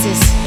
Oasis.